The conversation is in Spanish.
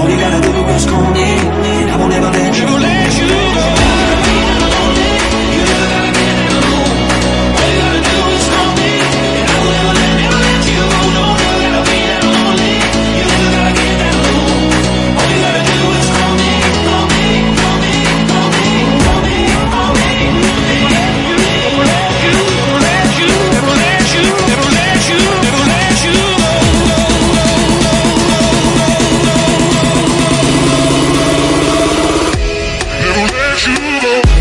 That lonely. you know